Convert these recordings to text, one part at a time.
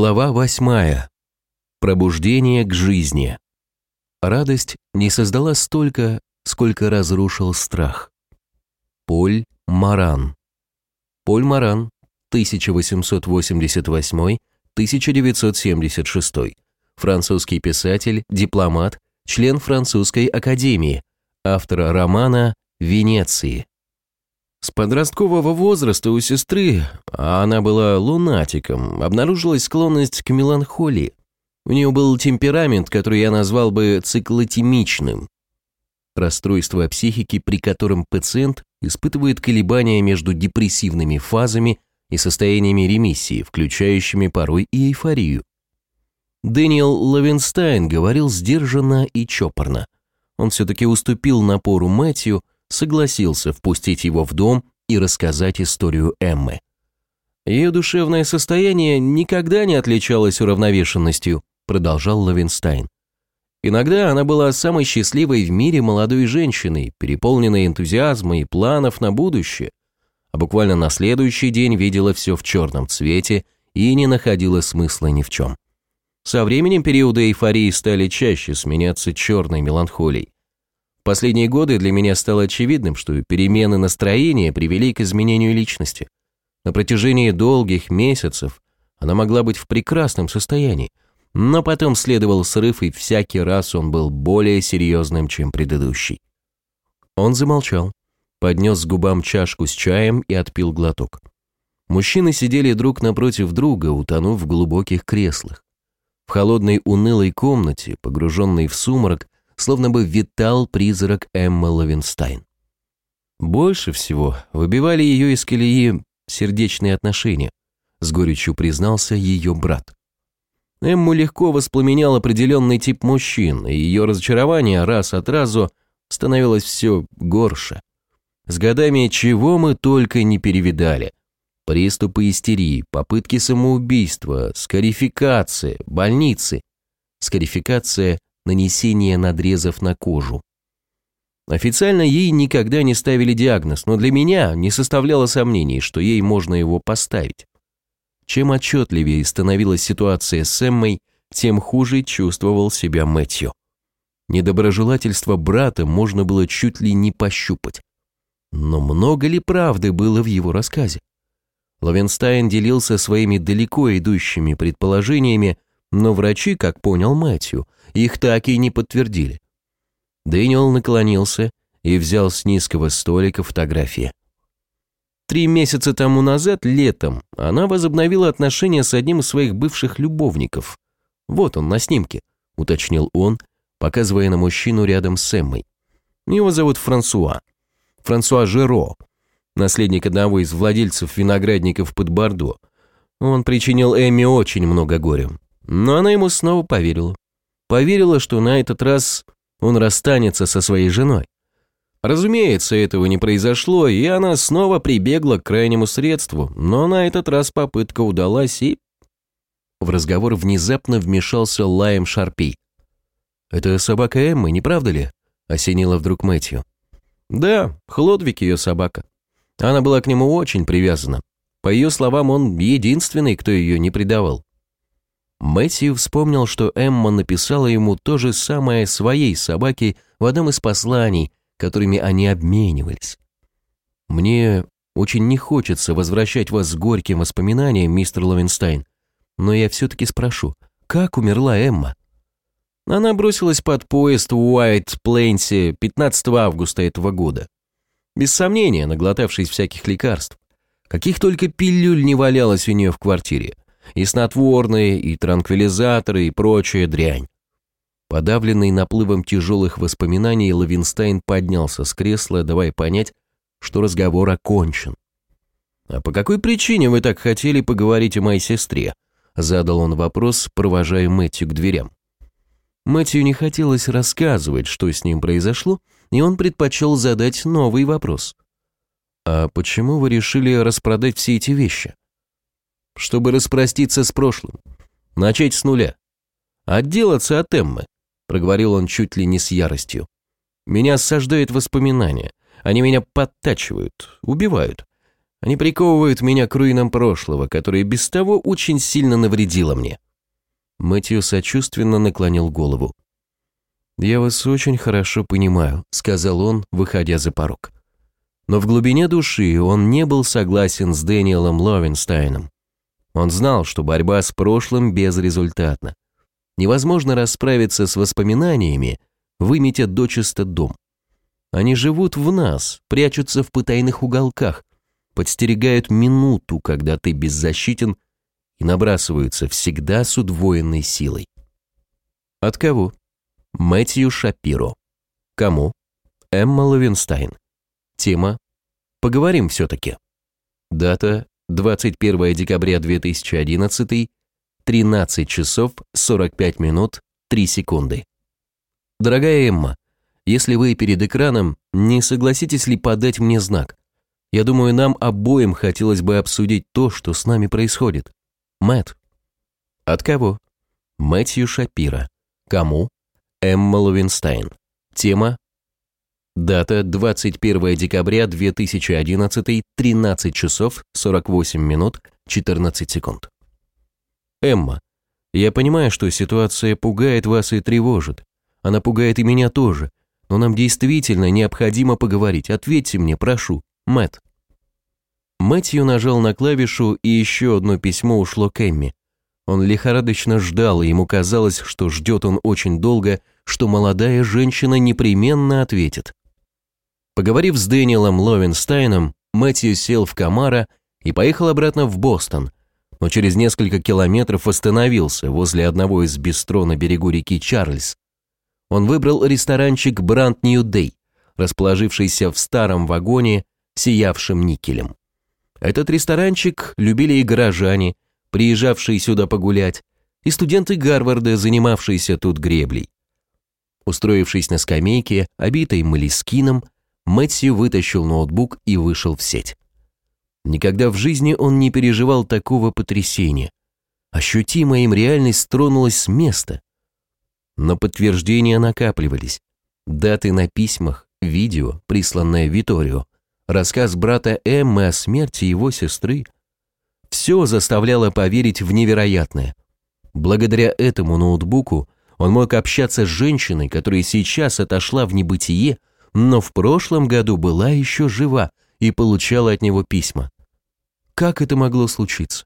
Глава восьмая. Пробуждение к жизни. Радость не создала столько, сколько разрушил страх. Поль Маран. Поль Маран, 1888-1976. Французский писатель, дипломат, член французской академии, автор романа «Венеции». С подросткового возраста у сестры, а она была лунатиком, обнаружилась склонность к меланхолии. У нее был темперамент, который я назвал бы циклотимичным. Расстройство психики, при котором пациент испытывает колебания между депрессивными фазами и состояниями ремиссии, включающими порой и эйфорию. Дэниел Лавенстайн говорил сдержанно и чопорно. Он все-таки уступил напору Мэтью, согласился впустить его в дом и рассказать историю Эммы. Ее душевное состояние никогда не отличалось уравновешенностью, продолжал Лавинстайн. Иногда она была самой счастливой в мире молодой женщиной, переполненной энтузиазма и планов на будущее, а буквально на следующий день видела все в черном цвете и не находила смысла ни в чем. Со временем периоды эйфории стали чаще сменяться черной меланхолией последние годы для меня стало очевидным, что перемены настроения привели к изменению личности. На протяжении долгих месяцев она могла быть в прекрасном состоянии, но потом следовал срыв, и всякий раз он был более серьезным, чем предыдущий. Он замолчал, поднес к губам чашку с чаем и отпил глоток. Мужчины сидели друг напротив друга, утонув в глубоких креслах. В холодной унылой комнате, погруженной в сумрак, словно бы витал призрак Эммы Лавинстайн. Больше всего выбивали ее из колеи сердечные отношения, с горечью признался ее брат. Эмму легко воспламенял определенный тип мужчин, и ее разочарование раз от разу становилось все горше. С годами чего мы только не перевидали. Приступы истерии, попытки самоубийства, скарификация, больницы. Скарификация нанесения надрезов на кожу. Официально ей никогда не ставили диагноз, но для меня не составляло сомнений, что ей можно его поставить. Чем отчетливее становилась ситуация с Эммой, тем хуже чувствовал себя Мэтью. Недоброжелательство брата можно было чуть ли не пощупать. Но много ли правды было в его рассказе? Лавенстайн делился своими далеко идущими предположениями, но врачи, как понял Мэтью, их так и не подтвердили. Дэниел наклонился и взял с низкого столика фотографии. Три месяца тому назад, летом, она возобновила отношения с одним из своих бывших любовников. Вот он на снимке, уточнил он, показывая на мужчину рядом с Эммой. Его зовут Франсуа. Франсуа Жеро, наследник одного из владельцев виноградников под Бордо. Он причинил Эмме очень много горя. Но она ему снова поверила. Поверила, что на этот раз он расстанется со своей женой. Разумеется, этого не произошло, и она снова прибегла к крайнему средству, но на этот раз попытка удалась и... В разговор внезапно вмешался Лаем Шарпи. «Это собака Эммы, не правда ли?» — осенила вдруг Мэтью. «Да, Хлодвиг ее собака. Она была к нему очень привязана. По ее словам, он единственный, кто ее не предавал. Мэтью вспомнил, что Эмма написала ему то же самое своей собаке в одном из посланий, которыми они обменивались. «Мне очень не хочется возвращать вас к горьким воспоминаниям, мистер Ловенстайн, но я все-таки спрошу, как умерла Эмма?» Она бросилась под поезд в Уайт-Плейнсе 15 августа этого года. Без сомнения, наглотавшись всяких лекарств. Каких только пилюль не валялось у нее в квартире – и снотворные, и транквилизаторы, и прочая дрянь. Подавленный наплывом тяжелых воспоминаний, Лавинстайн поднялся с кресла, давая понять, что разговор окончен. «А по какой причине вы так хотели поговорить о моей сестре?» Задал он вопрос, провожая Мэтью к дверям. Мэтью не хотелось рассказывать, что с ним произошло, и он предпочел задать новый вопрос. «А почему вы решили распродать все эти вещи?» Чтобы распроститься с прошлым, начать с нуля. Отделаться от Эммы, проговорил он чуть ли не с яростью. Меня осаждают воспоминания, они меня подтачивают, убивают. Они приковывают меня к руинам прошлого, которое без того очень сильно навредило мне. Мэтью сочувственно наклонил голову. «Я вас очень хорошо понимаю», — сказал он, выходя за порог. Но в глубине души он не был согласен с Дэниелом Ловенстайном. Он знал, что борьба с прошлым безрезультатна. Невозможно расправиться с воспоминаниями, выметя дочисто дом. Они живут в нас, прячутся в потайных уголках, подстерегают минуту, когда ты беззащитен, и набрасываются всегда с удвоенной силой. От кого? Мэтью Шапиро. Кому? Эмма Лавинстайн. Тема «Поговорим все-таки». Дата 21 декабря 2011, 13 часов 45 минут 3 секунды. Дорогая Эмма, если вы перед экраном, не согласитесь ли подать мне знак? Я думаю, нам обоим хотелось бы обсудить то, что с нами происходит. Мэт. От кого? Мэтью Шапира. Кому? Эмма Ловинстайн. Тема Дата 21 декабря 2011, 13 часов 48 минут 14 секунд. Эмма, я понимаю, что ситуация пугает вас и тревожит. Она пугает и меня тоже. Но нам действительно необходимо поговорить. Ответьте мне, прошу. Мэт. Мэтью нажал на клавишу, и еще одно письмо ушло к Эмми. Он лихорадочно ждал, и ему казалось, что ждет он очень долго, что молодая женщина непременно ответит. Поговорив с Дэниелом Ловенстайном, Мэтью сел в Камара и поехал обратно в Бостон, но через несколько километров остановился возле одного из бистро на берегу реки Чарльз. Он выбрал ресторанчик Бранд Нью Дэй, расположившийся в старом вагоне, сиявшем никелем. Этот ресторанчик любили и горожане, приезжавшие сюда погулять, и студенты Гарварда, занимавшиеся тут греблей. Устроившись на скамейке, обитой молескином, Мэтью вытащил ноутбук и вышел в сеть. Никогда в жизни он не переживал такого потрясения. Ощутимо им реальность тронулась с места. Но подтверждения накапливались. Даты на письмах, видео, присланное Виторио, рассказ брата Эммы о смерти его сестры. Все заставляло поверить в невероятное. Благодаря этому ноутбуку он мог общаться с женщиной, которая сейчас отошла в небытие, но в прошлом году была еще жива и получала от него письма. Как это могло случиться?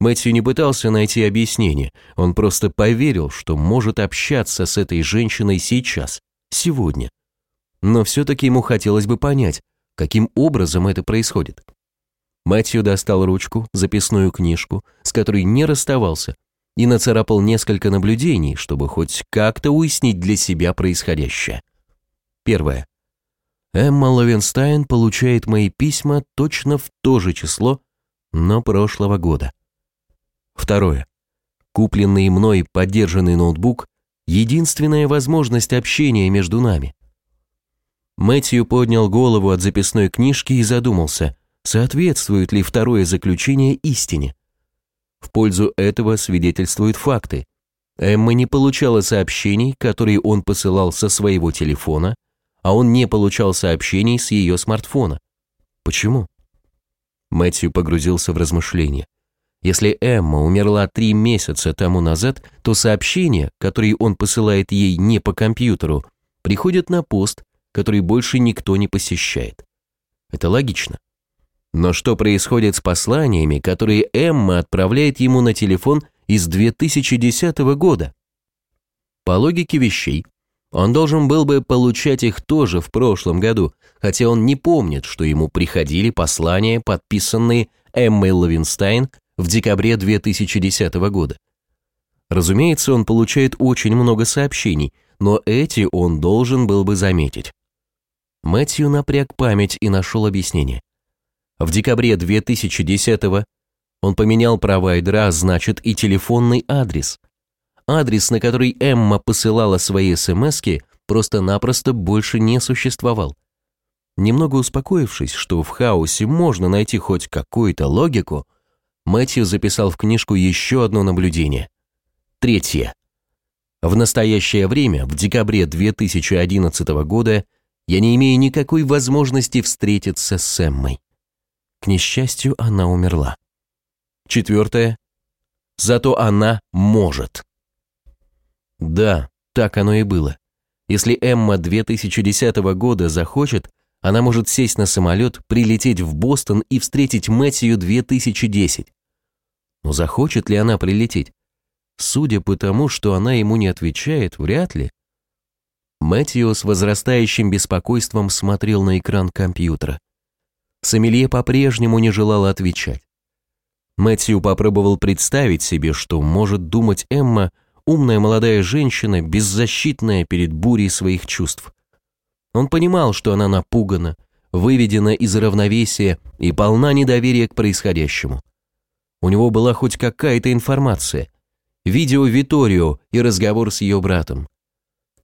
Мэтью не пытался найти объяснение, он просто поверил, что может общаться с этой женщиной сейчас, сегодня. Но все-таки ему хотелось бы понять, каким образом это происходит. Мэтью достал ручку, записную книжку, с которой не расставался, и нацарапал несколько наблюдений, чтобы хоть как-то уяснить для себя происходящее. Первое. Эмма Лавенстайн получает мои письма точно в то же число, но прошлого года. Второе. Купленный мной поддержанный ноутбук – единственная возможность общения между нами. Мэтью поднял голову от записной книжки и задумался, соответствует ли второе заключение истине. В пользу этого свидетельствуют факты. Эмма не получала сообщений, которые он посылал со своего телефона, а он не получал сообщений с ее смартфона. Почему? Мэтью погрузился в размышления. Если Эмма умерла три месяца тому назад, то сообщения, которые он посылает ей не по компьютеру, приходят на пост, который больше никто не посещает. Это логично. Но что происходит с посланиями, которые Эмма отправляет ему на телефон из 2010 года? По логике вещей, он должен был бы получать их тоже в прошлом году, хотя он не помнит, что ему приходили послания, подписанные Эммой Лавинстайн в декабре 2010 года. Разумеется, он получает очень много сообщений, но эти он должен был бы заметить. Мэтью напряг память и нашел объяснение. В декабре 2010 он поменял провайдера, а значит и телефонный адрес. Адрес, на который Эмма посылала свои смски, просто-напросто больше не существовал. Немного успокоившись, что в хаосе можно найти хоть какую-то логику, Мэтью записал в книжку еще одно наблюдение. Третье. В настоящее время, в декабре 2011 года, я не имею никакой возможности встретиться с Эммой. К несчастью, она умерла. Четвертое. Зато она может. Да, так оно и было. Если Эмма 2010 года захочет, она может сесть на самолет, прилететь в Бостон и встретить Мэтью 2010. Но захочет ли она прилететь? Судя по тому, что она ему не отвечает, вряд ли. Мэтью с возрастающим беспокойством смотрел на экран компьютера. Сомелье по-прежнему не желала отвечать. Мэтью попробовал представить себе, что может думать Эмма, умная молодая женщина, беззащитная перед бурей своих чувств. Он понимал, что она напугана, выведена из равновесия и полна недоверия к происходящему. У него была хоть какая-то информация. Видео Виторио и разговор с ее братом.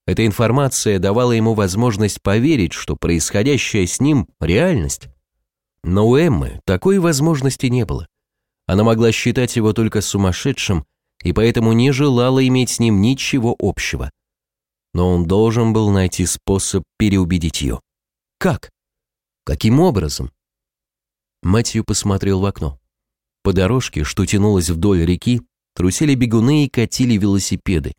Эта информация давала ему возможность поверить, что происходящее с ним – реальность. Но у Эммы такой возможности не было. Она могла считать его только сумасшедшим и поэтому не желала иметь с ним ничего общего но он должен был найти способ переубедить ее. Как? Каким образом? Мэтью посмотрел в окно. По дорожке, что тянулась вдоль реки, трусили бегуны и катили велосипеды.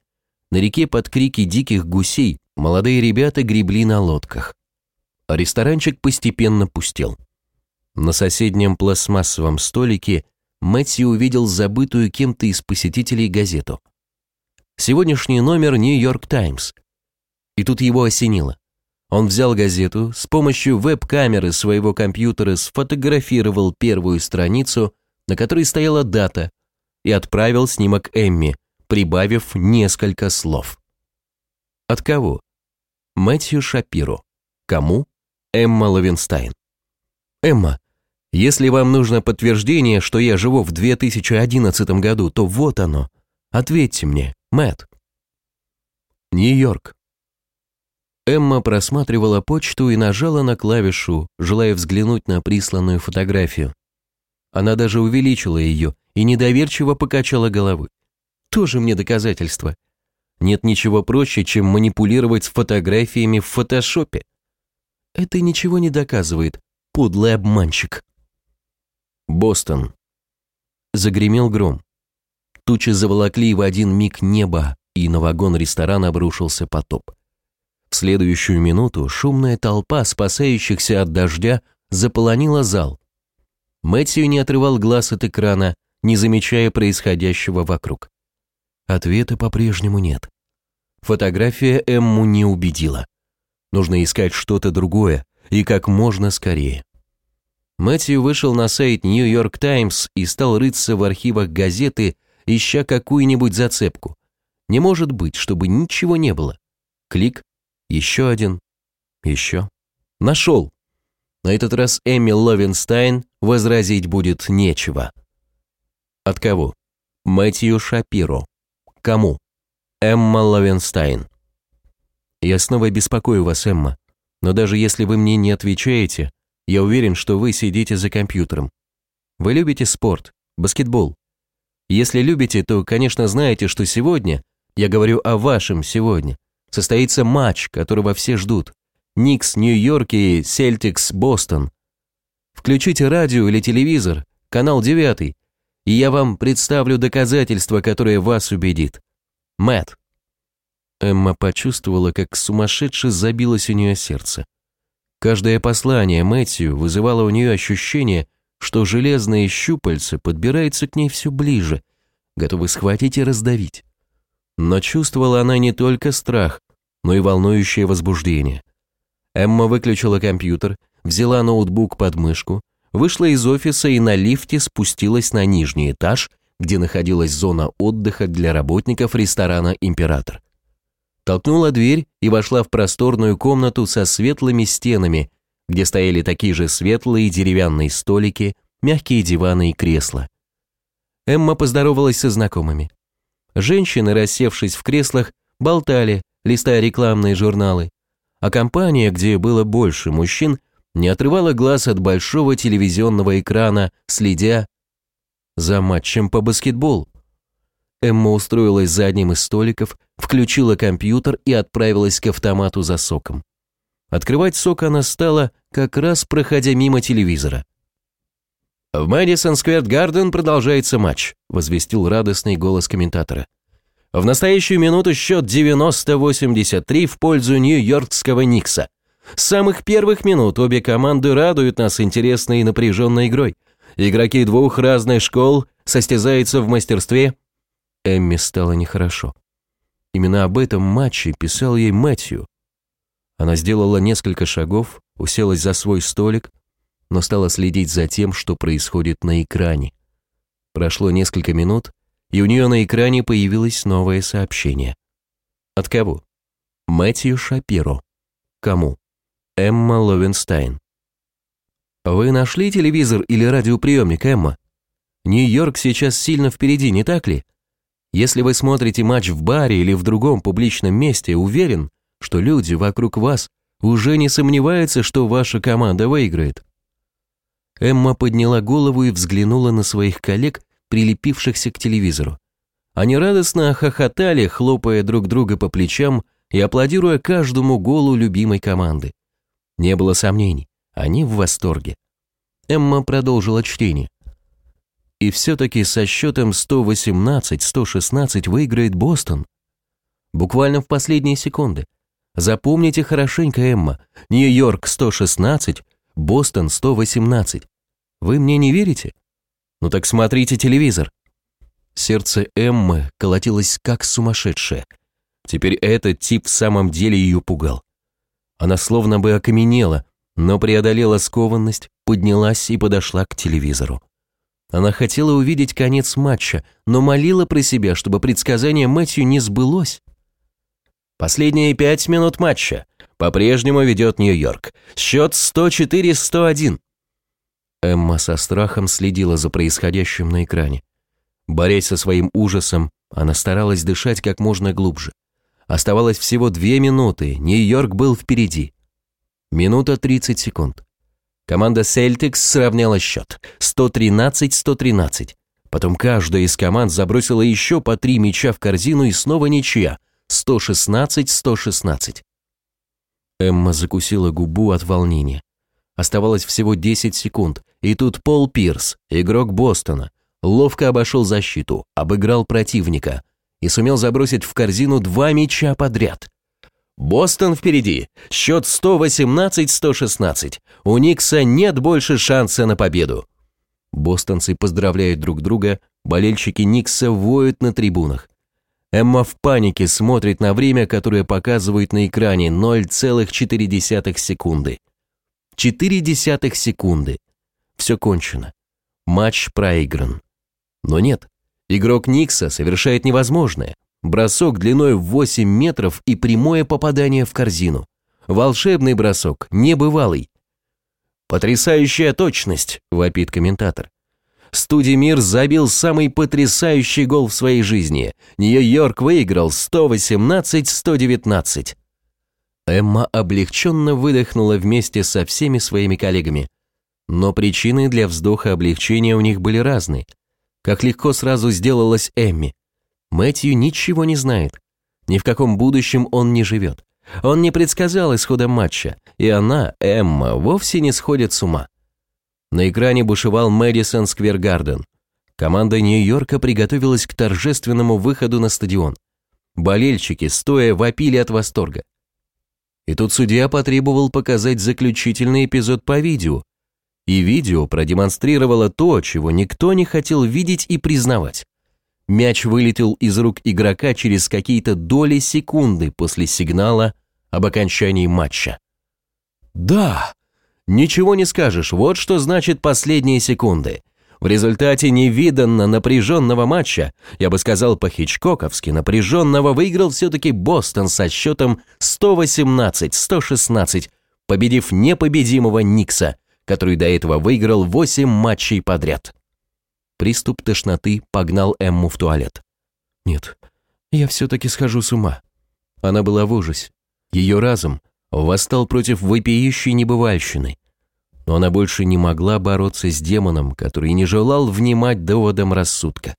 На реке под крики диких гусей молодые ребята гребли на лодках. А ресторанчик постепенно пустел. На соседнем пластмассовом столике Мэтью увидел забытую кем-то из посетителей газету. Сегодняшний номер «Нью-Йорк Таймс». И тут его осенило. Он взял газету, с помощью веб-камеры своего компьютера сфотографировал первую страницу, на которой стояла дата, и отправил снимок Эмме, прибавив несколько слов. От кого? Мэтью Шапиро. Кому? Эмма Лавинстайн. Эмма, если вам нужно подтверждение, что я живу в 2011 году, то вот оно. Ответьте мне, Мэтт. Нью-Йорк. Эмма просматривала почту и нажала на клавишу, желая взглянуть на присланную фотографию. Она даже увеличила ее и недоверчиво покачала головой. Тоже мне доказательство. Нет ничего проще, чем манипулировать с фотографиями в фотошопе. Это ничего не доказывает, подлый обманщик. Бостон. Загремел гром. Тучи заволокли в один миг небо, и на вагон ресторана обрушился потоп. В следующую минуту шумная толпа спасающихся от дождя заполонила зал. Мэтью не отрывал глаз от экрана, не замечая происходящего вокруг. Ответа по-прежнему нет. Фотография Эмму не убедила. Нужно искать что-то другое и как можно скорее. Мэтью вышел на сайт Нью-Йорк Таймс и стал рыться в архивах газеты, ища какую-нибудь зацепку. Не может быть, чтобы ничего не было. Клик, еще один. Еще. Нашел. На этот раз Эмми Ловенстайн возразить будет нечего. От кого? Мэтью Шапиро. Кому? Эмма Ловенстайн. Я снова беспокою вас, Эмма. Но даже если вы мне не отвечаете, я уверен, что вы сидите за компьютером. Вы любите спорт, баскетбол. Если любите, то, конечно, знаете, что сегодня, я говорю о вашем сегодня, состоится матч, которого все ждут. Никс Нью-Йорк и Селтикс Бостон. Включите радио или телевизор, канал 9, и я вам представлю доказательство, которое вас убедит. Мэтт. Эмма почувствовала, как сумасшедше забилось у нее сердце. Каждое послание Мэтью вызывало у нее ощущение, что железные щупальца подбираются к ней все ближе, готовы схватить и раздавить. Но чувствовала она не только страх, но и волнующее возбуждение. Эмма выключила компьютер, взяла ноутбук под мышку, вышла из офиса и на лифте спустилась на нижний этаж, где находилась зона отдыха для работников ресторана «Император». Толкнула дверь и вошла в просторную комнату со светлыми стенами, где стояли такие же светлые деревянные столики, мягкие диваны и кресла. Эмма поздоровалась со знакомыми. Женщины, рассевшись в креслах, болтали, листая рекламные журналы, а компания, где было больше мужчин, не отрывала глаз от большого телевизионного экрана, следя за матчем по баскетболу. Эмма устроилась за одним из столиков, включила компьютер и отправилась к автомату за соком. Открывать сок она стала, как раз проходя мимо телевизора. «В Мэдисон Сквер Гарден продолжается матч», – возвестил радостный голос комментатора. В настоящую минуту счет 90-83 в пользу нью-йоркского Никса. С самых первых минут обе команды радуют нас интересной и напряженной игрой. Игроки двух разных школ состязаются в мастерстве. Эмми стало нехорошо. Именно об этом матче писал ей Мэтью. Она сделала несколько шагов, уселась за свой столик, но стала следить за тем, что происходит на экране. Прошло несколько минут, и у нее на экране появилось новое сообщение. От кого? Мэтью Шапиро. Кому? Эмма Ловенстайн. Вы нашли телевизор или радиоприемник, Эмма? Нью-Йорк сейчас сильно впереди, не так ли? Если вы смотрите матч в баре или в другом публичном месте, уверен, что люди вокруг вас уже не сомневаются, что ваша команда выиграет. Эмма подняла голову и взглянула на своих коллег, прилепившихся к телевизору. Они радостно хохотали, хлопая друг друга по плечам и аплодируя каждому голу любимой команды. Не было сомнений, они в восторге. Эмма продолжила чтение. И все-таки со счетом 118-116 выиграет Бостон. Буквально в последние секунды. Запомните хорошенько, Эмма. Нью-Йорк 116, Бостон 118. Вы мне не верите? Ну так смотрите телевизор. Сердце Эммы колотилось как сумасшедшее. Теперь этот тип в самом деле ее пугал. Она словно бы окаменела, но преодолела скованность, поднялась и подошла к телевизору. Она хотела увидеть конец матча, но молила про себя, чтобы предсказание Мэтью не сбылось. Последние пять минут матча. По-прежнему ведет Нью-Йорк. Счет 104-101. Эмма со страхом следила за происходящим на экране. Борясь со своим ужасом, она старалась дышать как можно глубже. Оставалось всего две минуты, Нью-Йорк был впереди. Минута 30 секунд. Команда Celtics сравняла счет 113-113. Потом каждая из команд забросила еще по три мяча в корзину и снова ничья 116-116. Эмма закусила губу от волнения. Оставалось всего 10 секунд, и тут Пол Пирс, игрок Бостона, ловко обошел защиту, обыграл противника и сумел забросить в корзину два мяча подряд. Бостон впереди, счет 118-116. У Никса нет больше шанса на победу. Бостонцы поздравляют друг друга, болельщики Никса воют на трибунах. Эмма в панике смотрит на время, которое показывает на экране 0,4 секунды. 4 десятых секунды. Все кончено. Матч проигран. Но нет, игрок Никса совершает невозможное. Бросок длиной в 8 метров и прямое попадание в корзину. Волшебный бросок, небывалый. «Потрясающая точность», – вопит комментатор. Студимир забил самый потрясающий гол в своей жизни. Нью-Йорк выиграл 118-119. Эмма облегченно выдохнула вместе со всеми своими коллегами. Но причины для вздоха облегчения у них были разные. Как легко сразу сделалась Эмми. Мэтью ничего не знает. Ни в каком будущем он не живет. Он не предсказал исхода матча, и она, Эмма, вовсе не сходит с ума. На экране бушевал Мэдисон Сквер Гарден. Команда Нью-Йорка приготовилась к торжественному выходу на стадион. Болельщики, стоя, вопили от восторга. И тут судья потребовал показать заключительный эпизод по видео. И видео продемонстрировало то, чего никто не хотел видеть и признавать. Мяч вылетел из рук игрока через какие-то доли секунды после сигнала об окончании матча. Да, ничего не скажешь, вот что значит последние секунды. В результате невиданно напряженного матча, я бы сказал по-хичкоковски, напряженного выиграл все-таки Бостон со счетом 118-116, победив непобедимого Никса, который до этого выиграл 8 матчей подряд. Приступ тошноты погнал Эмму в туалет. Нет, я все-таки схожу с ума. Она была в ужасе. Ее разум восстал против вопиющей небывальщины но она больше не могла бороться с демоном, который не желал внимать доводам рассудка.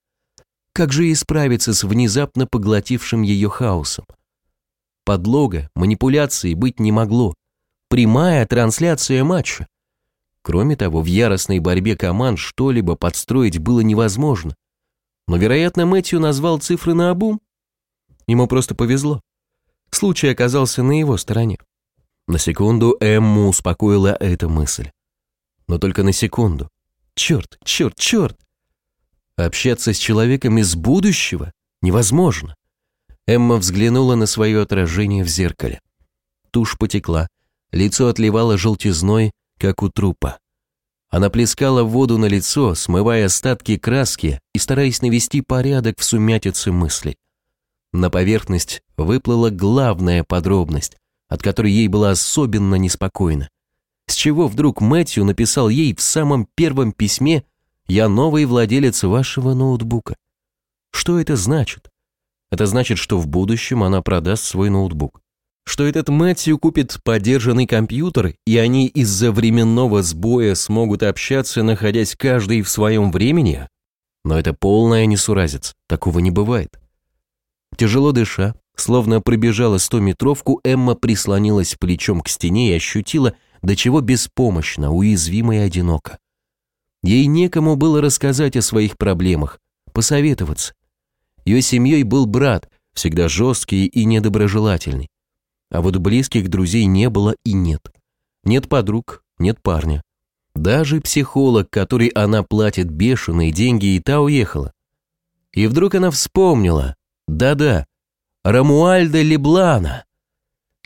Как же ей справиться с внезапно поглотившим ее хаосом? Подлога, манипуляции быть не могло. Прямая трансляция матча. Кроме того, в яростной борьбе команд что-либо подстроить было невозможно. Но, вероятно, Мэтью назвал цифры на обум. Ему просто повезло. Случай оказался на его стороне. На секунду Эмму успокоила эта мысль. Но только на секунду. Черт, черт, черт! Общаться с человеком из будущего невозможно. Эмма взглянула на свое отражение в зеркале. Тушь потекла, лицо отливало желтизной, как у трупа. Она плескала воду на лицо, смывая остатки краски и стараясь навести порядок в сумятице мыслей. На поверхность выплыла главная подробность, от которой ей было особенно неспокойно. С чего вдруг Мэтью написал ей в самом первом письме «Я новый владелец вашего ноутбука»? Что это значит? Это значит, что в будущем она продаст свой ноутбук. Что этот Мэтью купит подержанный компьютер, и они из-за временного сбоя смогут общаться, находясь каждый в своем времени? Но это полная несуразец, такого не бывает. Тяжело дыша, словно пробежала стометровку, Эмма прислонилась плечом к стене и ощутила, до чего беспомощно, уязвимо и одиноко. Ей некому было рассказать о своих проблемах, посоветоваться. Ее семьей был брат, всегда жесткий и недоброжелательный. А вот близких друзей не было и нет. Нет подруг, нет парня. Даже психолог, который она платит бешеные деньги, и та уехала. И вдруг она вспомнила, да-да, Рамуальда Леблана.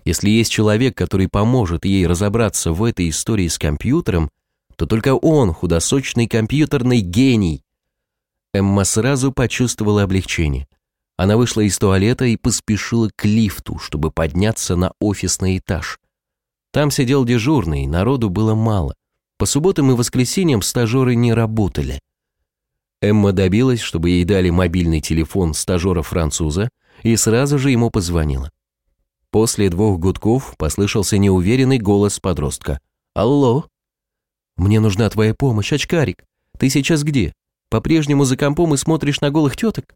Если есть человек, который поможет ей разобраться в этой истории с компьютером, то только он, худосочный компьютерный гений. Эмма сразу почувствовала облегчение. Она вышла из туалета и поспешила к лифту, чтобы подняться на офисный этаж. Там сидел дежурный, народу было мало. По субботам и воскресеньям стажеры не работали. Эмма добилась, чтобы ей дали мобильный телефон стажера-француза и сразу же ему позвонила. После двух гудков послышался неуверенный голос подростка. «Алло?» «Мне нужна твоя помощь, очкарик. Ты сейчас где? По-прежнему за компом и смотришь на голых теток?»